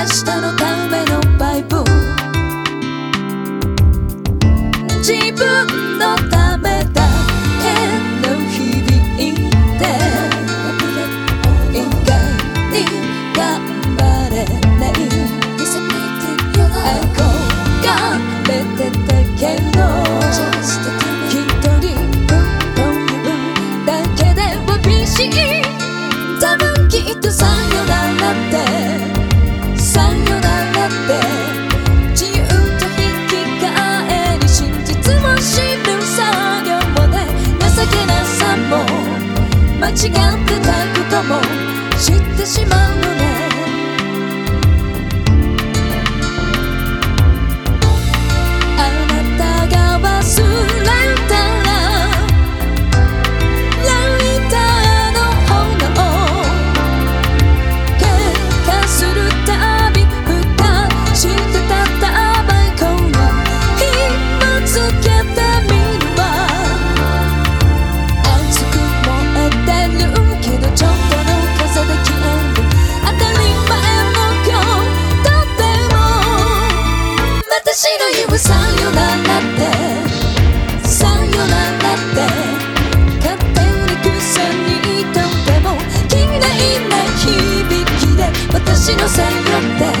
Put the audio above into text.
明日のためのパイプ自分の what you got. さよならって。って。勝手に草にいたんでも嫌いな響きで私のさよって。